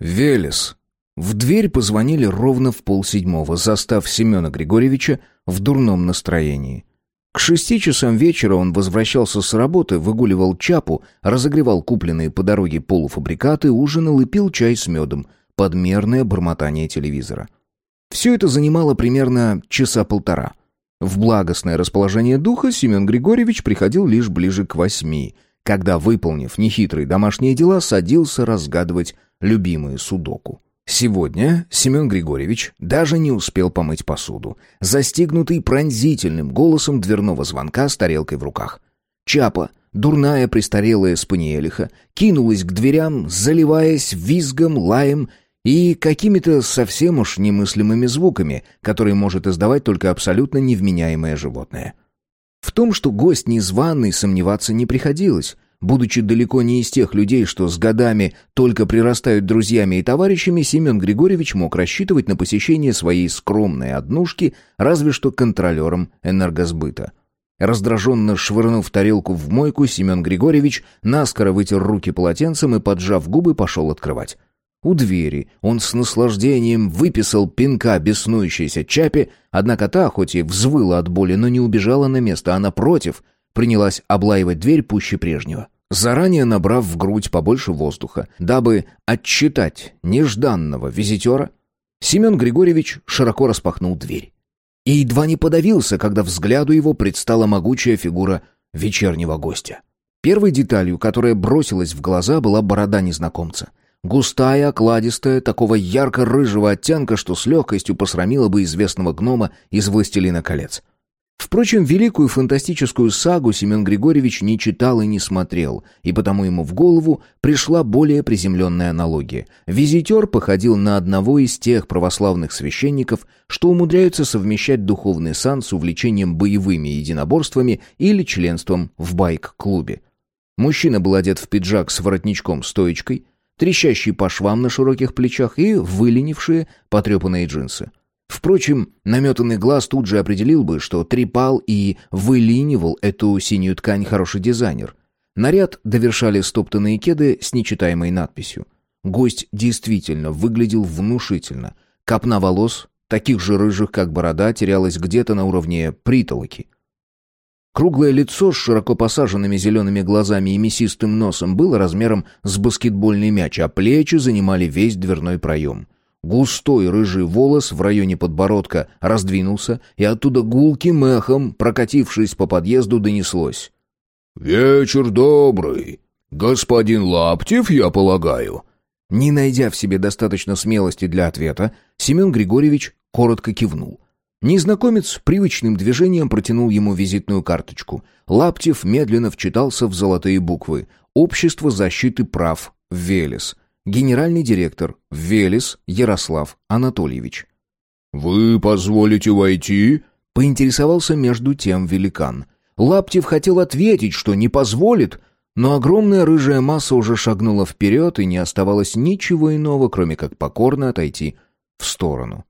Велес. В дверь позвонили ровно в полседьмого, застав Семена Григорьевича в дурном настроении. К шести часам вечера он возвращался с работы, выгуливал чапу, разогревал купленные по дороге полуфабрикаты, ужинал и пил чай с медом, подмерное бормотание телевизора. Все это занимало примерно часа полтора. В благостное расположение духа Семен Григорьевич приходил лишь ближе к восьми, когда, выполнив нехитрые домашние дела, садился разгадывать любимые судоку. Сегодня Семен Григорьевич даже не успел помыть посуду, застигнутый пронзительным голосом дверного звонка с тарелкой в руках. Чапа, дурная престарелая спаниелиха, кинулась к дверям, заливаясь визгом, лаем и какими-то совсем уж немыслимыми звуками, которые может издавать только абсолютно невменяемое животное. В том, что гость незваный, сомневаться не приходилось — Будучи далеко не из тех людей, что с годами только прирастают друзьями и товарищами, Семен Григорьевич мог рассчитывать на посещение своей скромной однушки разве что контролером энергосбыта. Раздраженно швырнув тарелку в мойку, Семен Григорьевич наскоро вытер руки полотенцем и, поджав губы, пошел открывать. У двери он с наслаждением выписал пинка беснующейся чапе, однако та, хоть и взвыла от боли, но не убежала на место, а напротив — принялась облаивать дверь пуще прежнего. Заранее набрав в грудь побольше воздуха, дабы отчитать нежданного визитера, Семен Григорьевич широко распахнул дверь. И едва не подавился, когда взгляду его предстала могучая фигура вечернего гостя. Первой деталью, которая бросилась в глаза, была борода незнакомца. Густая, окладистая, такого ярко-рыжего оттенка, что с легкостью посрамила бы известного гнома из «Властелина колец». Впрочем, великую фантастическую сагу Семен Григорьевич не читал и не смотрел, и потому ему в голову пришла более приземленная аналогия. Визитер походил на одного из тех православных священников, что умудряются совмещать духовный сан с увлечением боевыми единоборствами или членством в байк-клубе. Мужчина был одет в пиджак с воротничком-стоечкой, трещащий по швам на широких плечах и выленившие потрепанные джинсы. Впрочем, наметанный глаз тут же определил бы, что трепал и вылинивал эту синюю ткань хороший дизайнер. Наряд довершали стоптанные кеды с нечитаемой надписью. Гость действительно выглядел внушительно. Копна волос, таких же рыжих, как борода, терялась где-то на уровне притолоки. Круглое лицо с широко посаженными зелеными глазами и мясистым носом было размером с баскетбольный мяч, а плечи занимали весь дверной проем. Густой рыжий волос в районе подбородка раздвинулся, и оттуда гулким эхом, прокатившись по подъезду, донеслось. «Вечер добрый. Господин Лаптев, я полагаю». Не найдя в себе достаточно смелости для ответа, Семен Григорьевич коротко кивнул. Незнакомец привычным движением протянул ему визитную карточку. Лаптев медленно вчитался в золотые буквы «Общество защиты прав. Велес» генеральный директор Велес Ярослав Анатольевич. «Вы позволите войти?» — поинтересовался между тем великан. Лаптев хотел ответить, что не позволит, но огромная рыжая масса уже шагнула вперед, и не оставалось ничего иного, кроме как покорно отойти в сторону.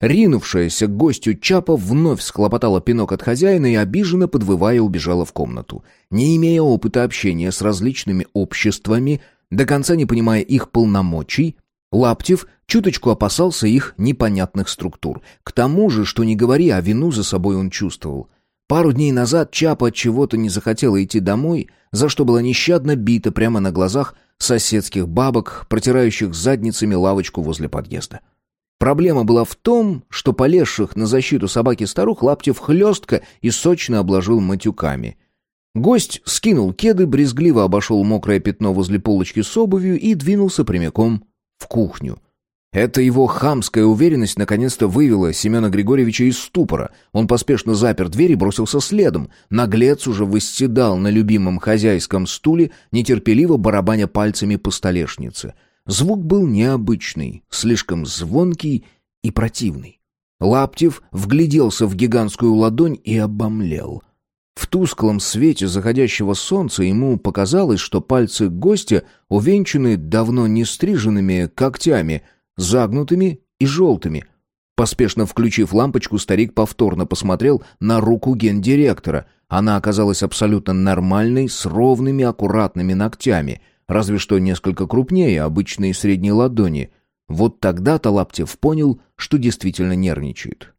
Ринувшаяся к гостю Чапа вновь схлопотала пинок от хозяина и, обиженно подвывая, убежала в комнату. Не имея опыта общения с различными обществами, до конца не понимая их полномочий, Лаптев чуточку опасался их непонятных структур. К тому же, что не говори, а вину за собой он чувствовал. Пару дней назад Чапа от чего-то не захотела идти домой, за что была нещадно бита прямо на глазах соседских бабок, протирающих задницами лавочку возле подъезда. Проблема была в том, что полезших на защиту собаки старух Лаптев хлестко и сочно обложил матюками. Гость скинул кеды, брезгливо обошел мокрое пятно возле полочки с обувью и двинулся прямиком в кухню. Эта его хамская уверенность наконец-то вывела Семена Григорьевича из ступора. Он поспешно запер дверь и бросился следом. Наглец уже восседал на любимом хозяйском стуле, нетерпеливо барабаня пальцами по столешнице. Звук был необычный, слишком звонкий и противный. Лаптев вгляделся в гигантскую ладонь и обомлел — в тусклом свете заходящего солнца ему показалось, что пальцы гостя увенчаны давно не стриженными когтями, загнутыми и желтыми. Поспешно включив лампочку, старик повторно посмотрел на руку гендиректора. Она оказалась абсолютно нормальной, с ровными аккуратными ногтями. Разве что несколько крупнее обычной средней ладони. Вот тогда-то Лаптев понял, что действительно нервничает.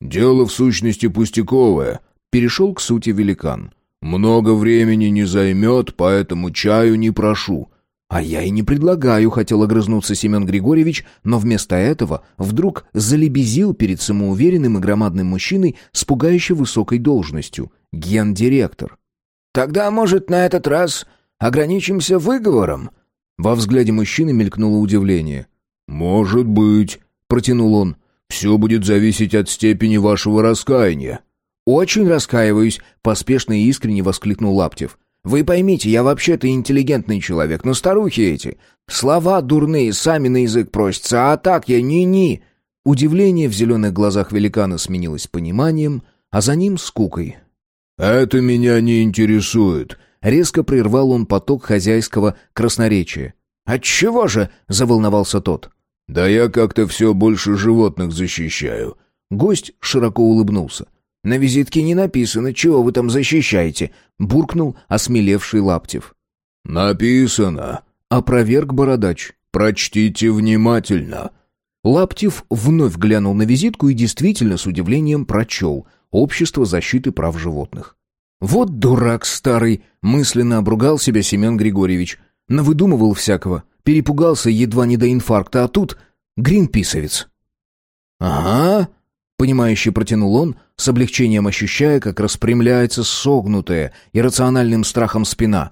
«Дело в сущности пустяковое», — перешел к сути великан. «Много времени не займет, поэтому чаю не прошу. «А я и не предлагаю», — хотел огрызнуться Семен Григорьевич, но вместо этого вдруг залебезил перед самоуверенным и громадным мужчиной с пугающе высокой должностью — гендиректор. «Тогда, может, на этот раз ограничимся выговором?» Во взгляде мужчины мелькнуло удивление. «Может быть», — протянул он, — «все будет зависеть от степени вашего раскаяния». «Очень раскаиваюсь», — поспешно и искренне воскликнул Лаптев. Вы поймите, я вообще-то интеллигентный человек, но старухи эти. Слова дурные, сами на язык просятся, а так я ни-ни». Удивление в зеленых глазах великана сменилось пониманием, а за ним скукой. «Это меня не интересует», — резко прервал он поток хозяйского красноречия. «Отчего же?» — заволновался тот. «Да я как-то все больше животных защищаю». Гость широко улыбнулся. «На визитке не написано, чего вы там защищаете», — буркнул осмелевший Лаптев. «Написано», — опроверг бородач. «Прочтите внимательно». Лаптев вновь глянул на визитку и действительно с удивлением прочел «Общество защиты прав животных». «Вот дурак старый!» — мысленно обругал себя Семен Григорьевич. Навыдумывал всякого, перепугался едва не до инфаркта, а тут гринписовец. «Ага», Понимающе протянул он, с облегчением ощущая, как распрямляется согнутая иррациональным страхом спина.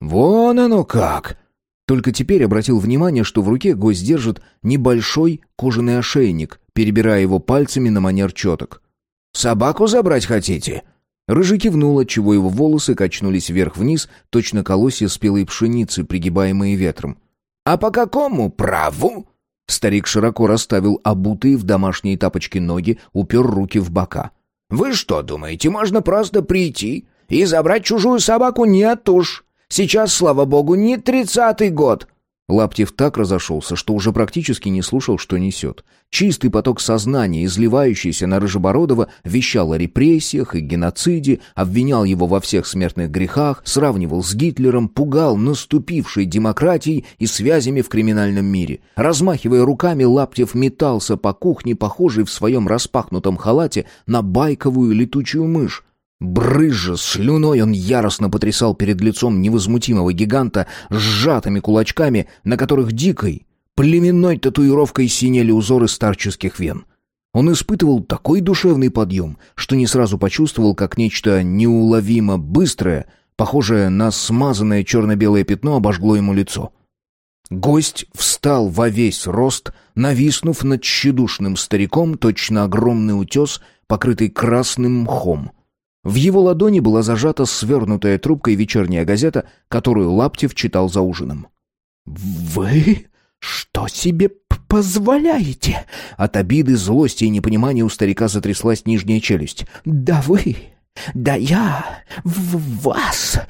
«Вон оно как!» Только теперь обратил внимание, что в руке гость держит небольшой кожаный ошейник, перебирая его пальцами на манер четок. «Собаку забрать хотите?» Рыжий кивнул, отчего его волосы качнулись вверх-вниз, точно колосья спелой пшеницы, пригибаемые ветром. «А по какому праву?» Старик широко расставил обутые в домашние тапочки ноги, упер руки в бока. «Вы что думаете, можно просто прийти и забрать чужую собаку? Нет уж. Сейчас, слава богу, не тридцатый год. Лаптев так разошелся, что уже практически не слушал, что несет. Чистый поток сознания, изливающийся на Рыжебородова, вещал о репрессиях и геноциде, обвинял его во всех смертных грехах, сравнивал с Гитлером, пугал наступившей демократией и связями в криминальном мире. Размахивая руками, Лаптев метался по кухне, похожий в своем распахнутом халате на байковую летучую мышь. Брызжа слюной он яростно потрясал перед лицом невозмутимого гиганта сжатыми кулачками, на которых дикой, племенной татуировкой синели узоры старческих вен. Он испытывал такой душевный подъем, что не сразу почувствовал, как нечто неуловимо быстрое, похожее на смазанное черно-белое пятно, обожгло ему лицо. Гость встал во весь рост, нависнув над тщедушным стариком, точно огромный утес, покрытый красным мхом — в его ладони была зажата свернутая трубкой вечерняя газета, которую Лаптев читал за ужином. «Вы что себе позволяете?» От обиды, злости и непонимания у старика затряслась нижняя челюсть. «Да вы! Да я! В вас!»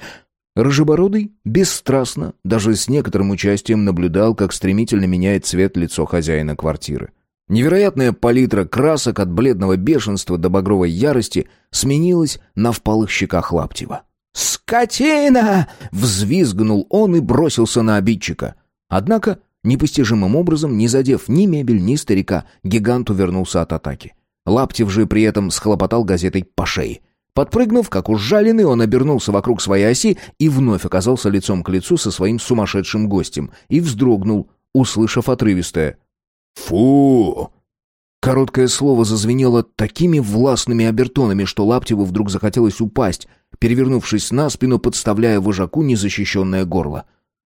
Рыжебородый бесстрастно, даже с некоторым участием наблюдал, как стремительно меняет цвет лицо хозяина квартиры. Невероятная палитра красок от бледного бешенства до багровой ярости сменилась на впалых щеках Лаптева. «Скотина!» — взвизгнул он и бросился на обидчика. Однако, непостижимым образом, не задев ни мебель, ни старика, гигант увернулся от атаки. Лаптев же при этом схлопотал газетой по шее. Подпрыгнув, как ужаленный, он обернулся вокруг своей оси и вновь оказался лицом к лицу со своим сумасшедшим гостем и вздрогнул, услышав отрывистое «Фу!» Короткое слово зазвенело такими властными обертонами, что Лаптеву вдруг захотелось упасть, перевернувшись на спину, подставляя вожаку незащищенное горло.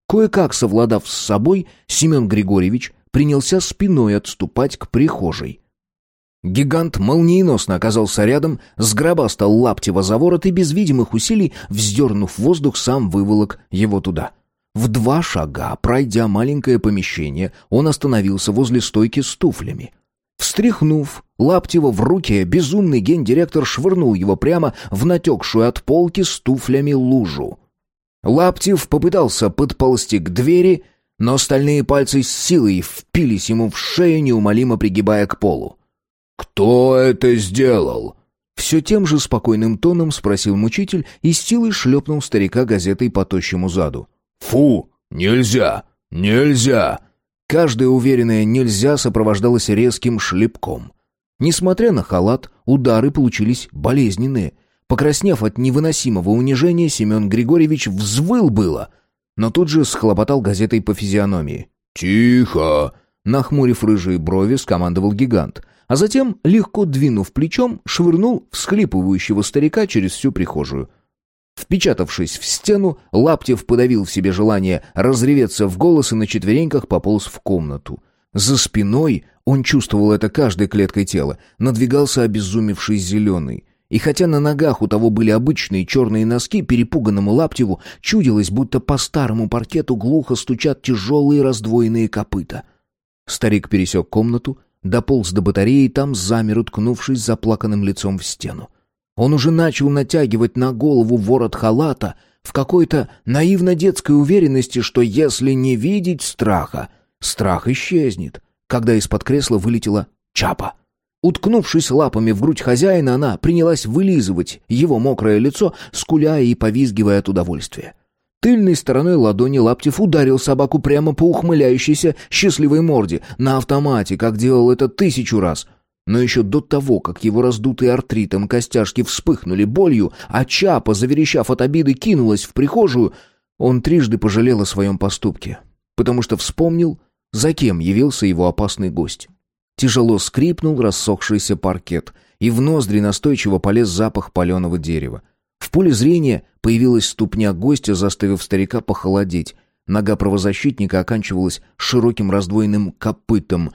Кое-как совладав с собой, Семен Григорьевич принялся спиной отступать к прихожей. Гигант молниеносно оказался рядом, сгробастал Лаптева за ворот и без видимых усилий, вздернув воздух, сам выволок его туда. В два шага, пройдя маленькое помещение, он остановился возле стойки с туфлями. Встряхнув Лаптева в руке, безумный гендиректор швырнул его прямо в натекшую от полки с туфлями лужу. Лаптев попытался подползти к двери, но стальные пальцы с силой впились ему в шею, неумолимо пригибая к полу. «Кто это сделал?» Все тем же спокойным тоном спросил мучитель и с силой шлепнул старика газетой по тощему заду. «Фу! Нельзя! Нельзя!» Каждое уверенное «нельзя» сопровождалось резким шлепком. Несмотря на халат, удары получились болезненные. Покраснев от невыносимого унижения, Семен Григорьевич взвыл было, но тут же схлопотал газетой по физиономии. «Тихо!» Нахмурив рыжие брови, скомандовал гигант, а затем, легко двинув плечом, швырнул всхлипывающего старика через всю прихожую. Впечатавшись в стену, Лаптев подавил в себе желание разреветься в голос и на четвереньках пополз в комнату. За спиной, он чувствовал это каждой клеткой тела, надвигался обезумевший зеленый. И хотя на ногах у того были обычные черные носки, перепуганному Лаптеву чудилось, будто по старому паркету глухо стучат тяжелые раздвоенные копыта. Старик пересек комнату, дополз до батареи и там замер, уткнувшись заплаканным лицом в стену. Он уже начал натягивать на голову ворот халата в какой-то наивно-детской уверенности, что если не видеть страха, страх исчезнет, когда из-под кресла вылетела чапа. Уткнувшись лапами в грудь хозяина, она принялась вылизывать его мокрое лицо, скуляя и повизгивая от удовольствия. Тыльной стороной ладони Лаптев ударил собаку прямо по ухмыляющейся счастливой морде, на автомате, как делал это тысячу раз. Но еще до того, как его раздутые артритом костяшки вспыхнули болью, а Чапа, заверещав от обиды, кинулась в прихожую, он трижды пожалел о своем поступке, потому что вспомнил, за кем явился его опасный гость. Тяжело скрипнул рассохшийся паркет, и в ноздри настойчиво полез запах паленого дерева. В поле зрения появилась ступня гостя, заставив старика похолодеть. Нога правозащитника оканчивалась широким раздвоенным копытом,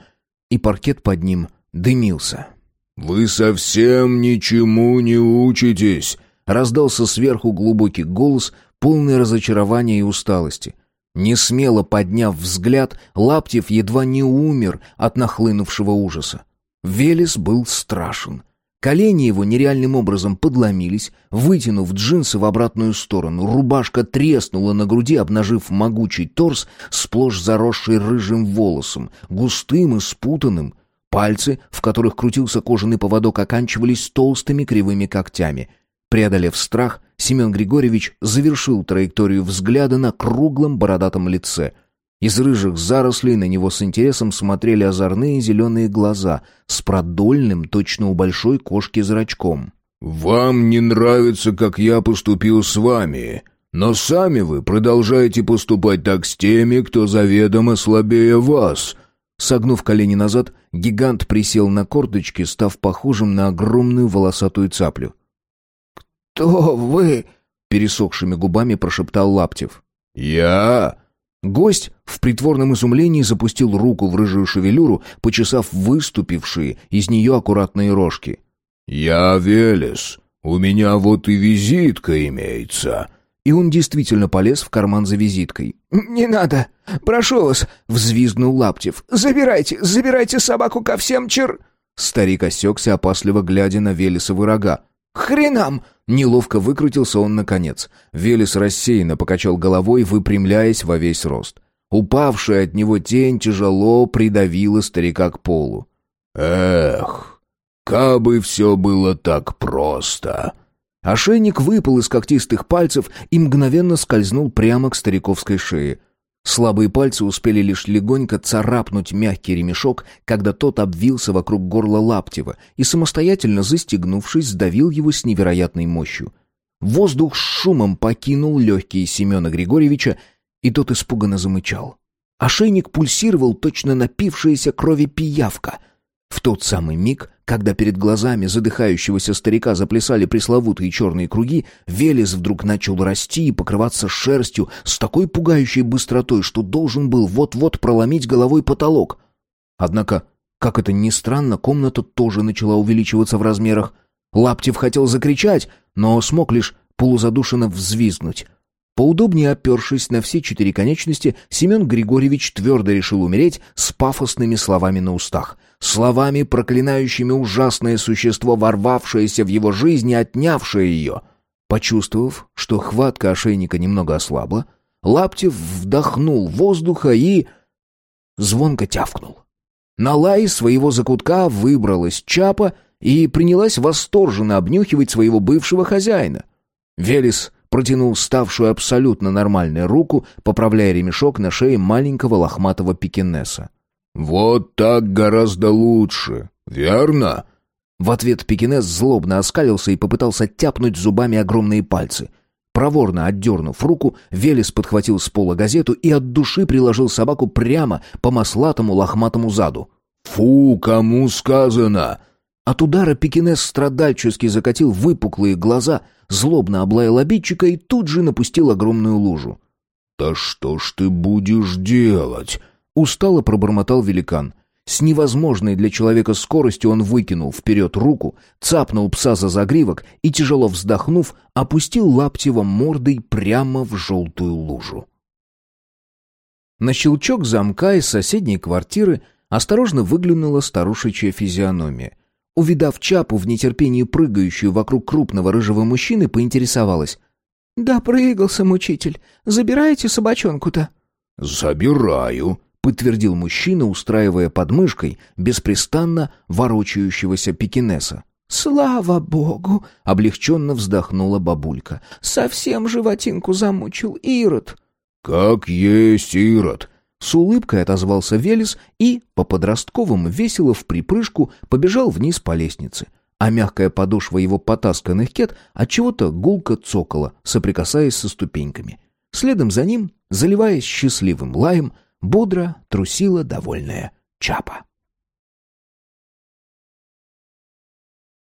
и паркет под ним дымился. «Вы совсем ничему не учитесь!» Раздался сверху глубокий голос, полный разочарования и усталости. Не смело подняв взгляд, Лаптев едва не умер от нахлынувшего ужаса. Велес был страшен. Колени его нереальным образом подломились, вытянув джинсы в обратную сторону. Рубашка треснула на груди, обнажив могучий торс, сплошь заросший рыжим волосом, густым и спутанным. Пальцы, в которых крутился кожаный поводок, оканчивались толстыми кривыми когтями — Преодолев страх, Семен Григорьевич завершил траекторию взгляда на круглом бородатом лице. Из рыжих зарослей на него с интересом смотрели озорные зеленые глаза с продольным, точно у большой кошки, зрачком. «Вам не нравится, как я поступил с вами, но сами вы продолжаете поступать так с теми, кто заведомо слабее вас». Согнув колени назад, гигант присел на корточки, став похожим на огромную волосатую цаплю. «Кто вы?» — пересохшими губами прошептал Лаптев. «Я?» Гость в притворном изумлении запустил руку в рыжую шевелюру, почесав выступившие из нее аккуратные рожки. «Я Велес. У меня вот и визитка имеется». И он действительно полез в карман за визиткой. «Не надо! Прошу вас!» — взвизгнул Лаптев. «Забирайте! Забирайте собаку ко всем чер...» Старик осекся, опасливо глядя на Велесовы рога. «Хренам!» Неловко выкрутился он наконец. Велес рассеянно покачал головой, выпрямляясь во весь рост. Упавшая от него тень тяжело придавила старика к полу. «Эх, кабы все было так просто!» Ошейник выпал из когтистых пальцев и мгновенно скользнул прямо к стариковской шее. Слабые пальцы успели лишь легонько царапнуть мягкий ремешок, когда тот обвился вокруг горла Лаптева и, самостоятельно застегнувшись, сдавил его с невероятной мощью. Воздух с шумом покинул легкие Семена Григорьевича, и тот испуганно замычал. Ошейник пульсировал точно напившаяся крови пиявка — в тот самый миг, когда перед глазами задыхающегося старика заплясали пресловутые черные круги, Велес вдруг начал расти и покрываться шерстью с такой пугающей быстротой, что должен был вот-вот проломить головой потолок. Однако, как это ни странно, комната тоже начала увеличиваться в размерах. Лаптев хотел закричать, но смог лишь полузадушенно взвизгнуть. Поудобнее опершись на все четыре конечности, Семен Григорьевич твердо решил умереть с пафосными словами на устах. Словами, проклинающими ужасное существо, ворвавшееся в его жизнь и отнявшее ее. Почувствовав, что хватка ошейника немного ослабла, Лаптев вдохнул воздуха и... звонко тявкнул. На лай своего закутка выбралась Чапа и принялась восторженно обнюхивать своего бывшего хозяина. Велес протянул ставшую абсолютно нормальной руку, поправляя ремешок на шее маленького лохматого пекинеса. «Вот так гораздо лучше, верно?» В ответ пекинес злобно оскалился и попытался тяпнуть зубами огромные пальцы. Проворно отдернув руку, Велес подхватил с пола газету и от души приложил собаку прямо по маслатому лохматому заду. «Фу, кому сказано!» От удара пекинес страдальчески закатил выпуклые глаза, злобно облаял обидчика и тут же напустил огромную лужу. «Да что ж ты будешь делать?» — устало пробормотал великан. С невозможной для человека скоростью он выкинул вперед руку, цапнул пса за загривок и, тяжело вздохнув, опустил лаптевом мордой прямо в желтую лужу. На щелчок замка из соседней квартиры осторожно выглянула старушечья физиономия. Увидав Чапу в нетерпении прыгающую вокруг крупного рыжего мужчины, поинтересовалась. «Да прыгался мучитель. Забираете собачонку-то?» «Забираю», — подтвердил мужчина, устраивая под мышкой беспрестанно ворочающегося пекинеса. «Слава богу!» — облегченно вздохнула бабулька. «Совсем животинку замучил Ирод». «Как есть Ирод!» С улыбкой отозвался Велес и, по-подростковому весело в припрыжку, побежал вниз по лестнице. А мягкая подошва его потасканных кет отчего-то гулко цокала, соприкасаясь со ступеньками. Следом за ним, заливаясь счастливым лаем, бодро трусила довольная Чапа.